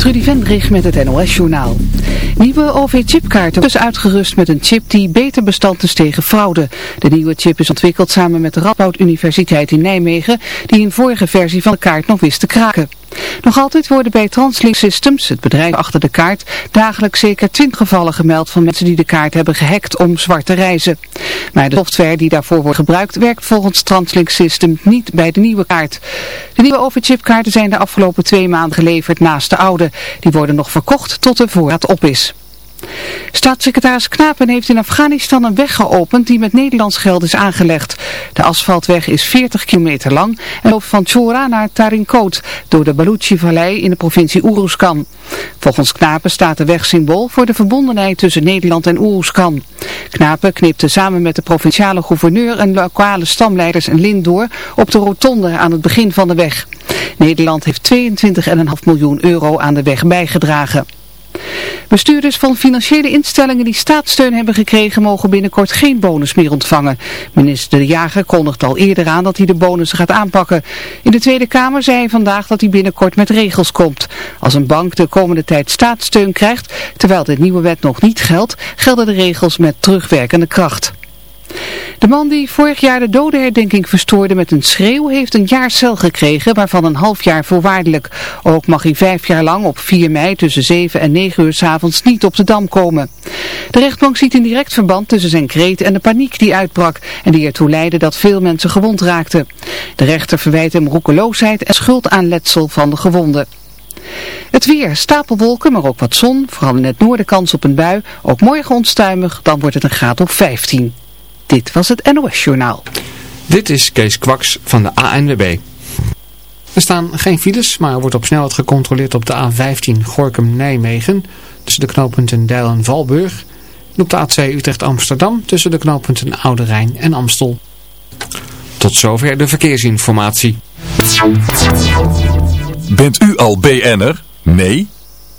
Trudy Vendrig met het NOS-journaal. Nieuwe OV-chipkaarten is uitgerust met een chip die beter bestand is tegen fraude. De nieuwe chip is ontwikkeld samen met de Radboud Universiteit in Nijmegen, die in vorige versie van de kaart nog wist te kraken. Nog altijd worden bij Translink Systems, het bedrijf achter de kaart, dagelijks zeker 20 gevallen gemeld van mensen die de kaart hebben gehackt om zwart te reizen. Maar de software die daarvoor wordt gebruikt werkt volgens Translink Systems niet bij de nieuwe kaart. De nieuwe overchipkaarten zijn de afgelopen twee maanden geleverd naast de oude. Die worden nog verkocht tot de voorraad op is. Staatssecretaris Knapen heeft in Afghanistan een weg geopend die met Nederlands geld is aangelegd. De asfaltweg is 40 kilometer lang en loopt van Chora naar Tarinkot door de Baluchi-vallei in de provincie Uruzgan. Volgens Knapen staat de weg symbool voor de verbondenheid tussen Nederland en Uruzgan. Knapen knipte samen met de provinciale gouverneur en lokale stamleiders een lint door op de rotonde aan het begin van de weg. Nederland heeft 22,5 miljoen euro aan de weg bijgedragen. Bestuurders van financiële instellingen die staatssteun hebben gekregen mogen binnenkort geen bonus meer ontvangen. Minister De Jager kondigt al eerder aan dat hij de bonus gaat aanpakken. In de Tweede Kamer zei hij vandaag dat hij binnenkort met regels komt. Als een bank de komende tijd staatssteun krijgt, terwijl de nieuwe wet nog niet geldt, gelden de regels met terugwerkende kracht. De man die vorig jaar de dodenherdenking verstoorde met een schreeuw heeft een jaar cel gekregen, waarvan een half jaar voorwaardelijk. Ook mag hij vijf jaar lang op 4 mei tussen 7 en 9 uur s avonds niet op de Dam komen. De rechtbank ziet een direct verband tussen zijn kreet en de paniek die uitbrak en die ertoe leidde dat veel mensen gewond raakten. De rechter verwijt hem roekeloosheid en schuld aan letsel van de gewonden. Het weer, stapelwolken, maar ook wat zon, vooral in het noorden kans op een bui. Ook morgen onstuimig, dan wordt het een graad of 15. Dit was het NOS Journaal. Dit is Kees Kwaks van de ANWB. Er staan geen files, maar er wordt op snelheid gecontroleerd op de A15 Gorkum-Nijmegen tussen de knooppunten Deil en Valburg. En op de A2 Utrecht-Amsterdam tussen de knooppunten Oude Rijn en Amstel. Tot zover de verkeersinformatie. Bent u al BN'er? Nee?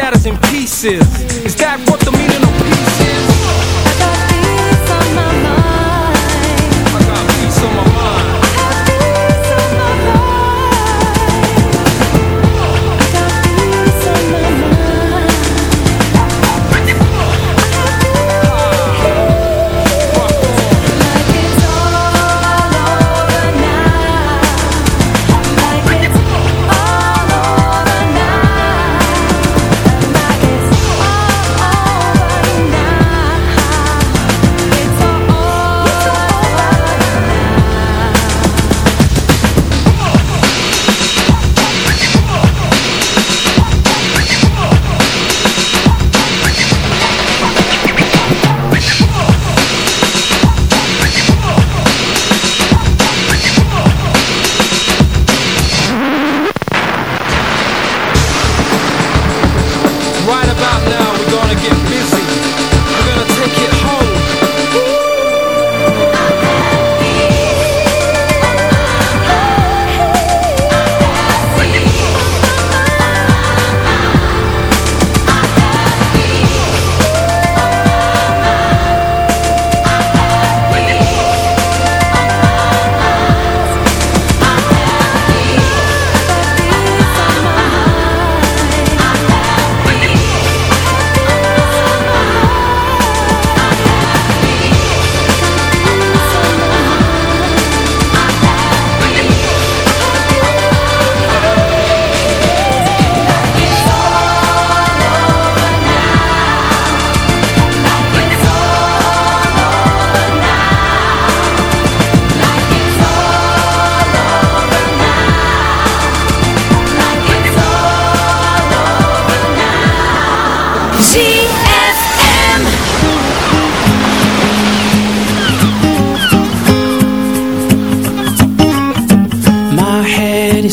Shatters in pieces. Is that what the meaning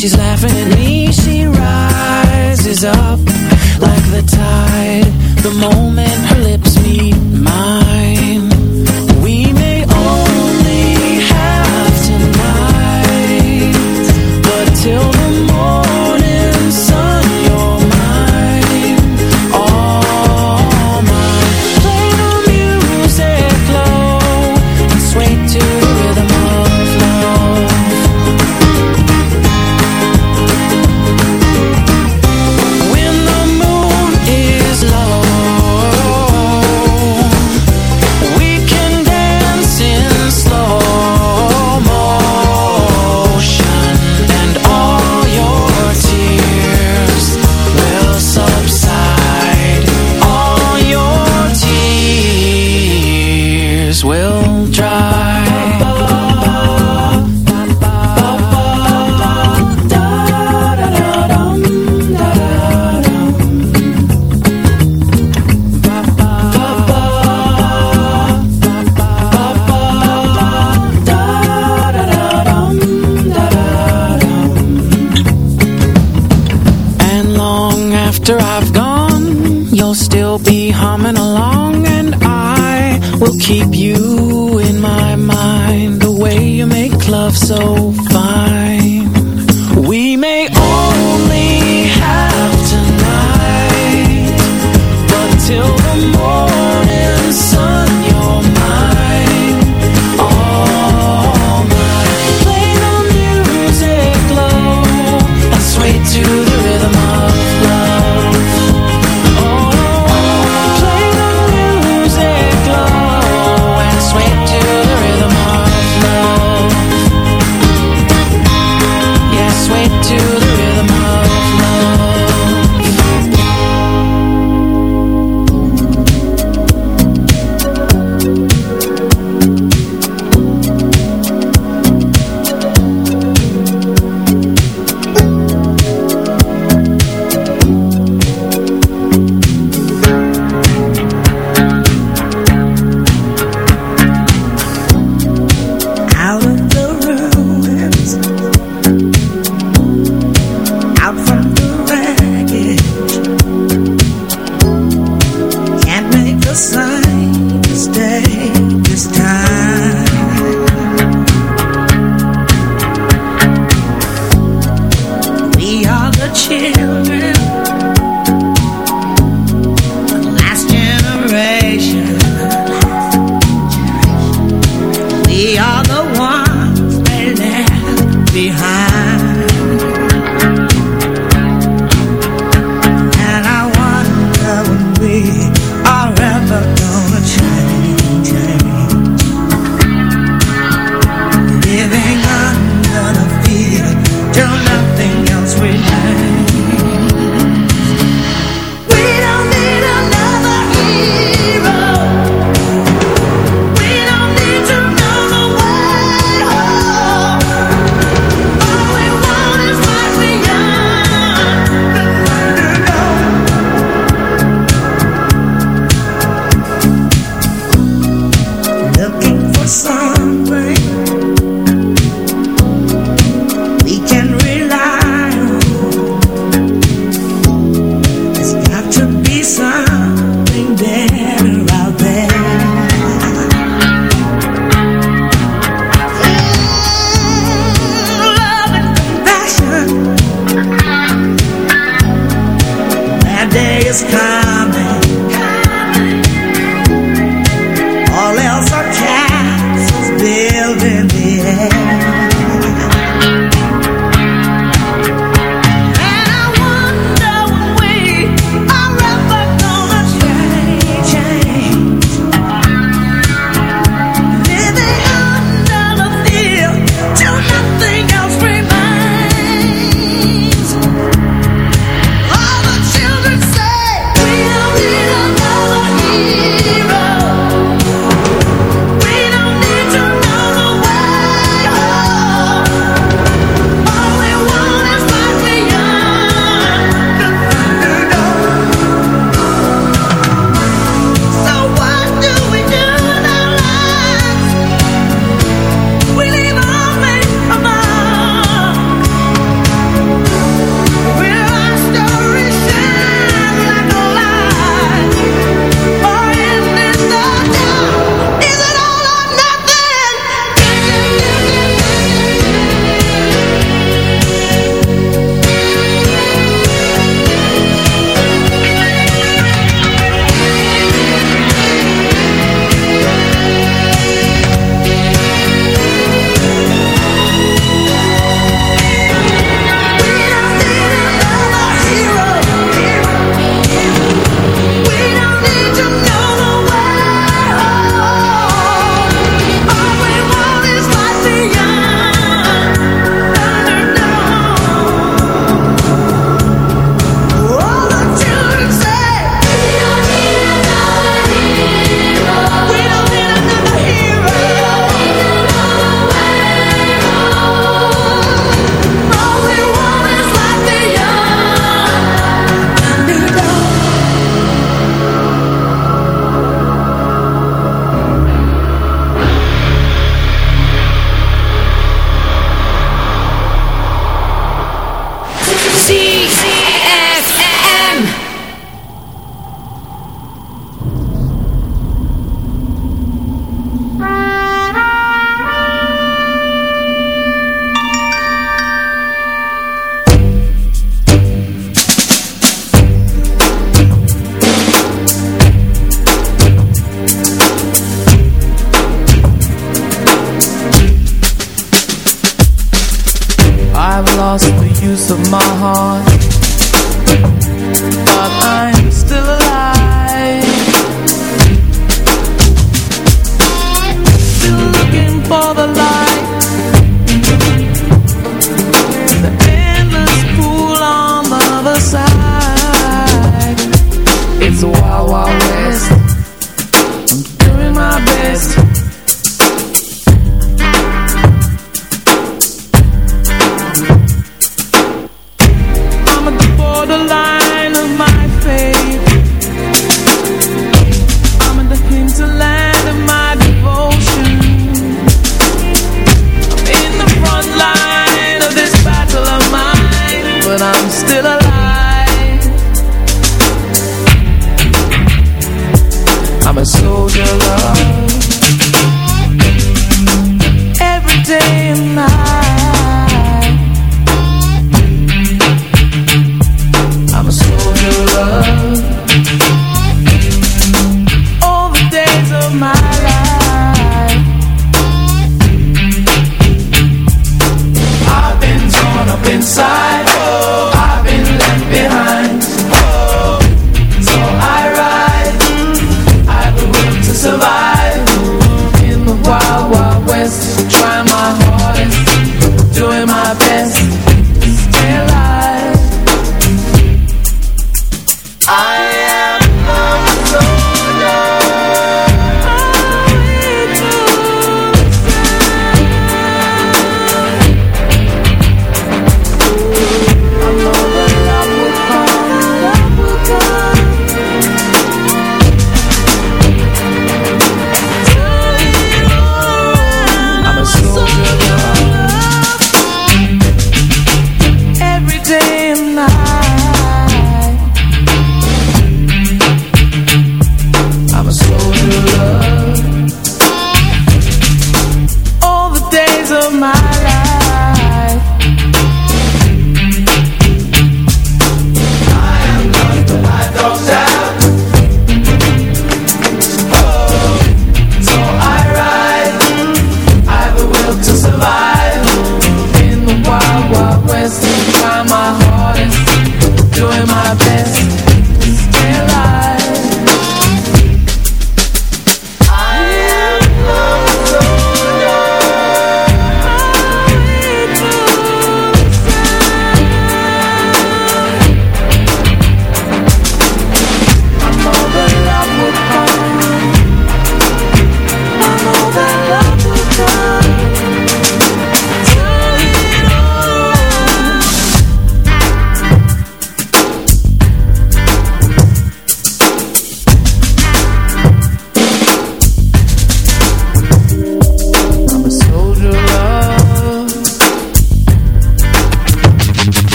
She's laughing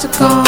to come.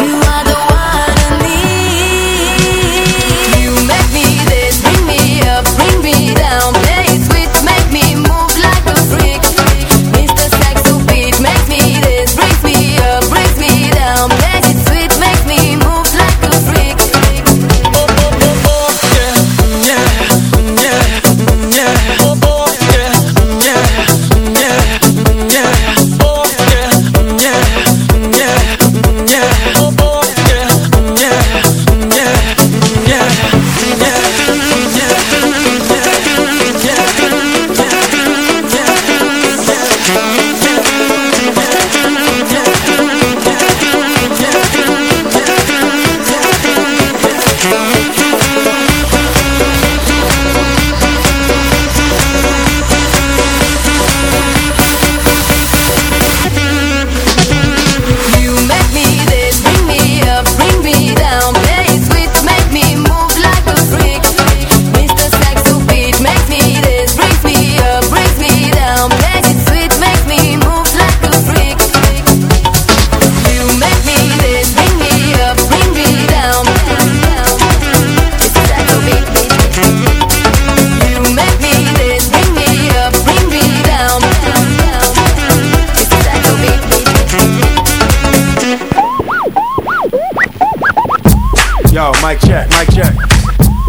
Yo, mic check, mic check.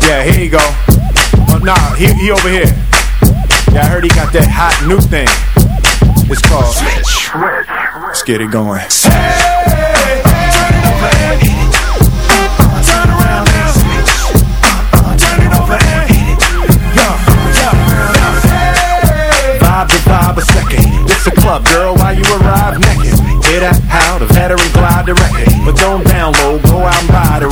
Yeah, here you go. Oh, nah, he, he over here. Yeah, I heard he got that hot new thing. It's called Switch. Let's get it going. Vibe a second. A club, girl, while you arrive naked. Hear that? How the veteran glide the record. But don't download, go out and buy the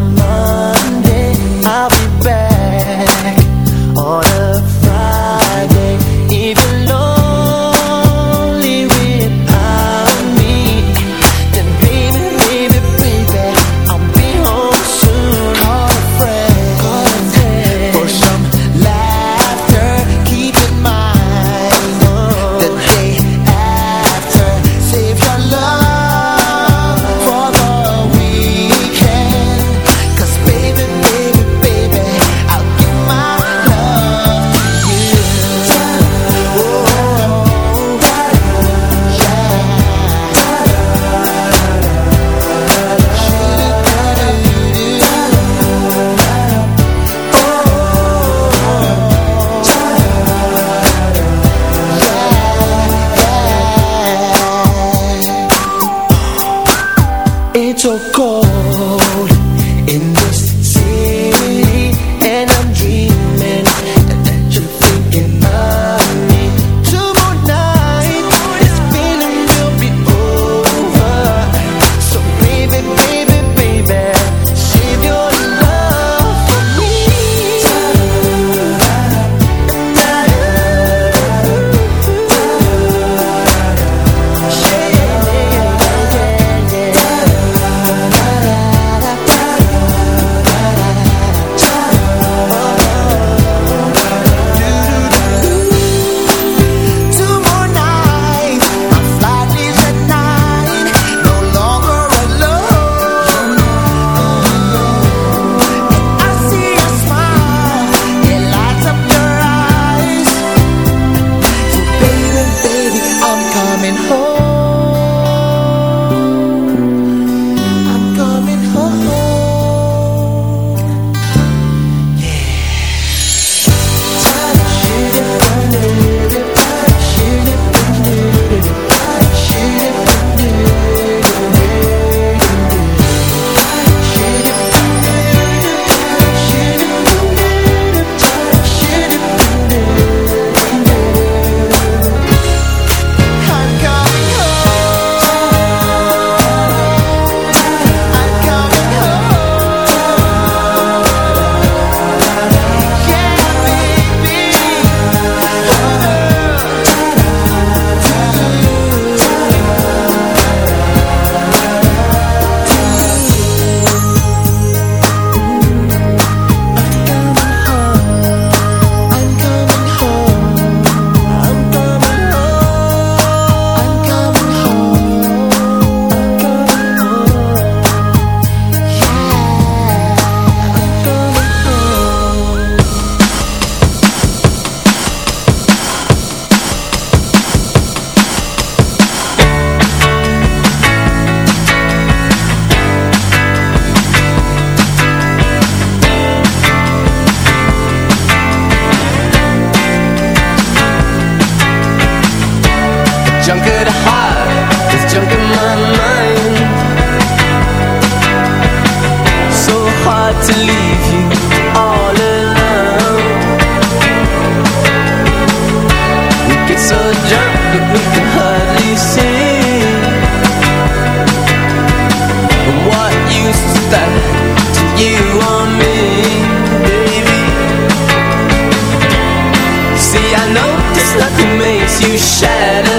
my you shed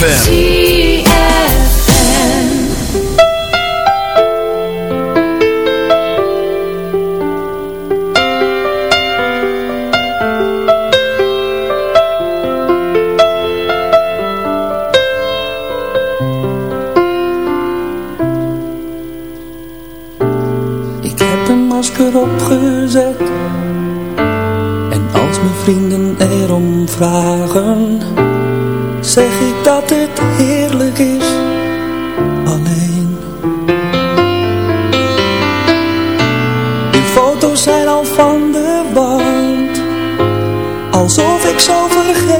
Ik heb een masker opgezet. En als mijn vrienden erom vragen zeg ik dat het heerlijk is alleen. De foto's zijn al van de wand, alsof ik zo vergeten.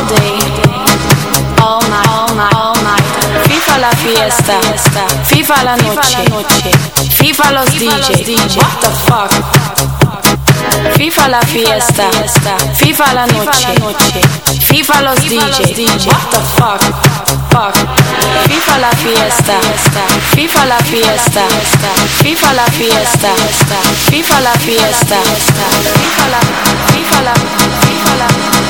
all day, all night, all night, all night. Viva la fiesta, viva la noche, viva los DJs. What the fuck? Viva la fiesta, viva la noche, viva los DJs. What the fuck? Fuck. Viva la fiesta, viva la fiesta, viva la fiesta, viva la fiesta, viva la, viva la, la.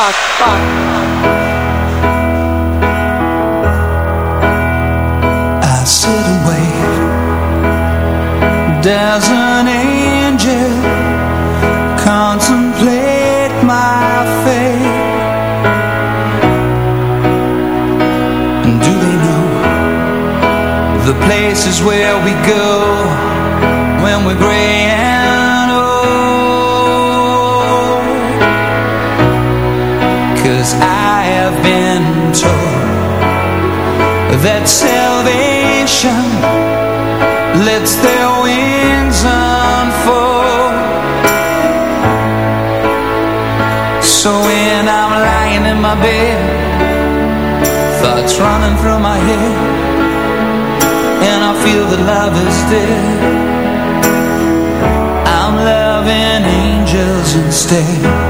Fuck? fuck? I sit wait. There's an stay